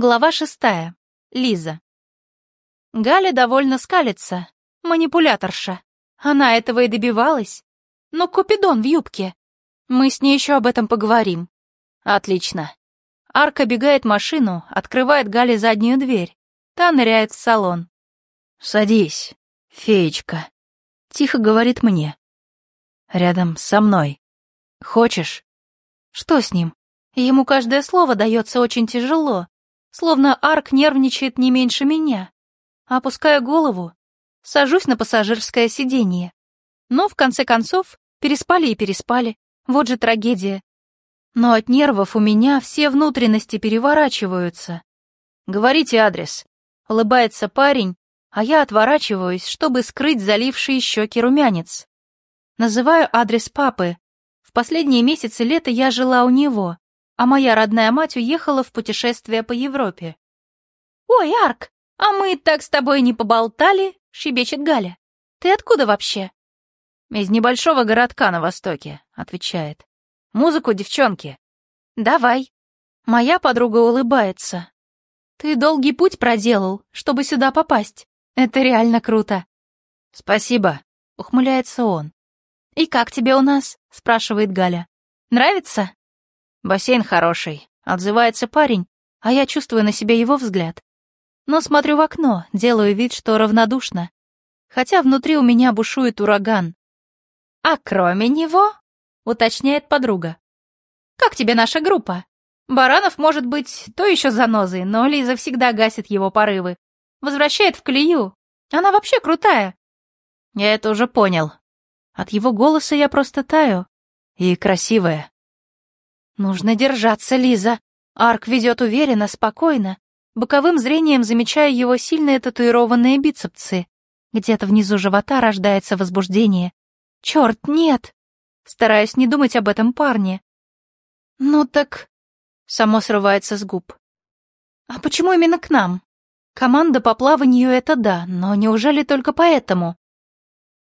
Глава шестая. Лиза. Галя довольно скалится. Манипуляторша. Она этого и добивалась. Но Купидон в юбке. Мы с ней еще об этом поговорим. Отлично. Арка бегает машину, открывает Гале заднюю дверь. Та ныряет в салон. «Садись, феечка», — тихо говорит мне. «Рядом со мной. Хочешь?» Что с ним? Ему каждое слово дается очень тяжело, словно Арк нервничает не меньше меня. Опускаю голову, сажусь на пассажирское сиденье. Но, в конце концов, переспали и переспали. Вот же трагедия. Но от нервов у меня все внутренности переворачиваются. «Говорите адрес», — улыбается парень, а я отворачиваюсь, чтобы скрыть залившие щеки румянец. Называю адрес папы. В последние месяцы лета я жила у него, а моя родная мать уехала в путешествие по Европе. «Ой, Арк, а мы так с тобой не поболтали?» — щебечет Галя. «Ты откуда вообще?» «Из небольшого городка на востоке», — отвечает. «Музыку, девчонки». «Давай». Моя подруга улыбается. «Ты долгий путь проделал, чтобы сюда попасть. Это реально круто». «Спасибо», — ухмыляется он. «И как тебе у нас?» — спрашивает Галя. «Нравится?» Бассейн хороший, отзывается парень, а я чувствую на себе его взгляд. Но смотрю в окно, делаю вид, что равнодушно. Хотя внутри у меня бушует ураган. «А кроме него?» — уточняет подруга. «Как тебе наша группа? Баранов может быть то еще занозой, но Лиза всегда гасит его порывы. Возвращает в колею. Она вообще крутая». «Я это уже понял. От его голоса я просто таю. И красивая. Нужно держаться, Лиза. Арк ведет уверенно, спокойно. Боковым зрением замечаю его сильные татуированные бицепсы. Где-то внизу живота рождается возбуждение. Черт, нет! Стараюсь не думать об этом парне. Ну так... Само срывается с губ. А почему именно к нам? Команда по плаванию — это да, но неужели только поэтому?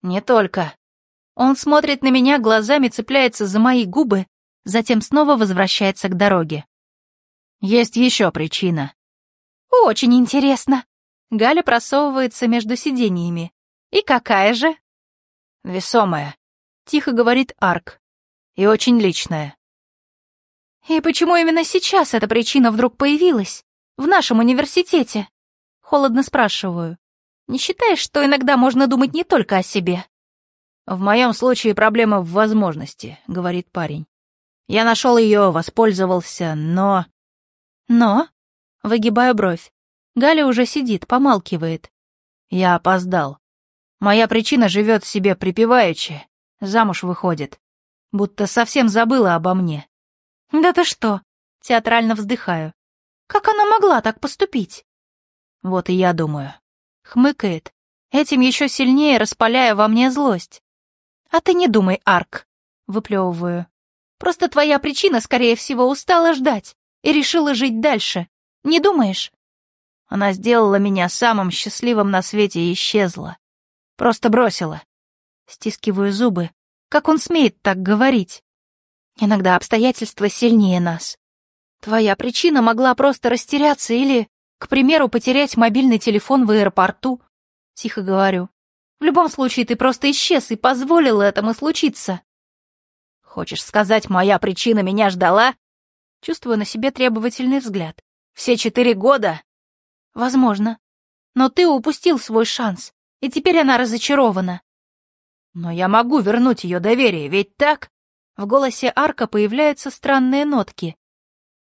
Не только. Он смотрит на меня глазами, цепляется за мои губы, затем снова возвращается к дороге. Есть еще причина. Очень интересно. Галя просовывается между сиденьями. И какая же? Весомая, тихо говорит Арк. И очень личная. И почему именно сейчас эта причина вдруг появилась? В нашем университете? Холодно спрашиваю. Не считаешь, что иногда можно думать не только о себе? В моем случае проблема в возможности, говорит парень. Я нашел ее, воспользовался, но... Но? Выгибаю бровь. Галя уже сидит, помалкивает. Я опоздал. Моя причина живет себе припеваючи, замуж выходит. Будто совсем забыла обо мне. Да ты что? Театрально вздыхаю. Как она могла так поступить? Вот и я думаю. Хмыкает, этим еще сильнее распаляя во мне злость. А ты не думай, Арк. Выплевываю. Просто твоя причина, скорее всего, устала ждать и решила жить дальше. Не думаешь? Она сделала меня самым счастливым на свете и исчезла. Просто бросила. Стискиваю зубы. Как он смеет так говорить? Иногда обстоятельства сильнее нас. Твоя причина могла просто растеряться или, к примеру, потерять мобильный телефон в аэропорту. Тихо говорю. В любом случае, ты просто исчез и позволил этому случиться. Хочешь сказать, моя причина меня ждала? Чувствую на себе требовательный взгляд. Все четыре года? Возможно. Но ты упустил свой шанс, и теперь она разочарована. Но я могу вернуть ее доверие, ведь так? В голосе Арка появляются странные нотки.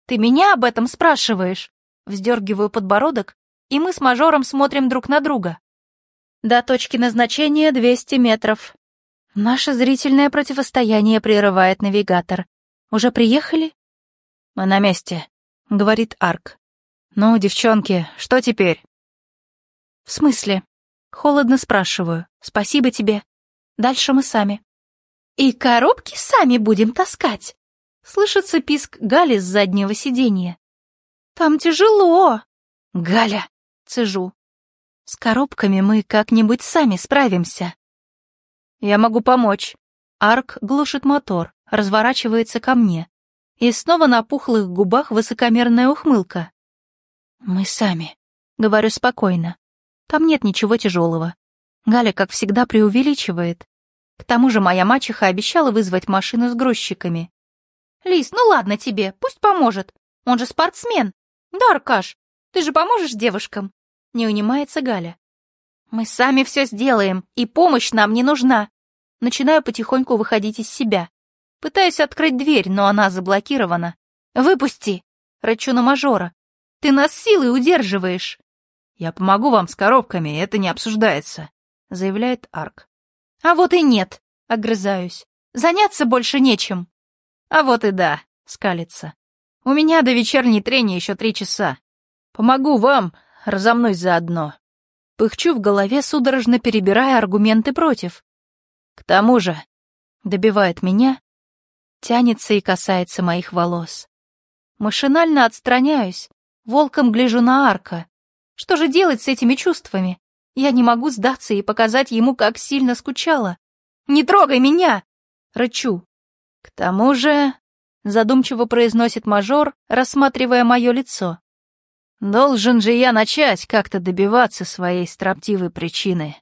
Ты меня об этом спрашиваешь? Вздергиваю подбородок, и мы с мажором смотрим друг на друга. До точки назначения 200 метров. Наше зрительное противостояние прерывает навигатор. Уже приехали? Мы на месте, говорит Арк. Ну, девчонки, что теперь? В смысле? Холодно спрашиваю. Спасибо тебе. Дальше мы сами. И коробки сами будем таскать. Слышится писк Гали с заднего сиденья. Там тяжело. Галя, цежу. С коробками мы как-нибудь сами справимся. Я могу помочь. Арк глушит мотор, разворачивается ко мне. И снова на пухлых губах высокомерная ухмылка. Мы сами. Говорю спокойно. Там нет ничего тяжелого. Галя, как всегда, преувеличивает. К тому же моя мачеха обещала вызвать машину с грузчиками. Лис, ну ладно тебе, пусть поможет. Он же спортсмен. Да, Аркаш, ты же поможешь девушкам? Не унимается Галя. Мы сами все сделаем, и помощь нам не нужна. Начинаю потихоньку выходить из себя. Пытаюсь открыть дверь, но она заблокирована. «Выпусти!» — рычу на мажора. «Ты нас силой удерживаешь!» «Я помогу вам с коробками, это не обсуждается», — заявляет Арк. «А вот и нет», — огрызаюсь. «Заняться больше нечем». «А вот и да», — скалится. «У меня до вечерней трения еще три часа. Помогу вам, разомнусь заодно». Пыхчу в голове, судорожно перебирая аргументы против. «К тому же», — добивает меня, тянется и касается моих волос. Машинально отстраняюсь, волком гляжу на Арка. Что же делать с этими чувствами? Я не могу сдаться и показать ему, как сильно скучала. «Не трогай меня!» — рычу. К тому же, задумчиво произносит мажор, рассматривая мое лицо. Должен же я начать как-то добиваться своей строптивой причины.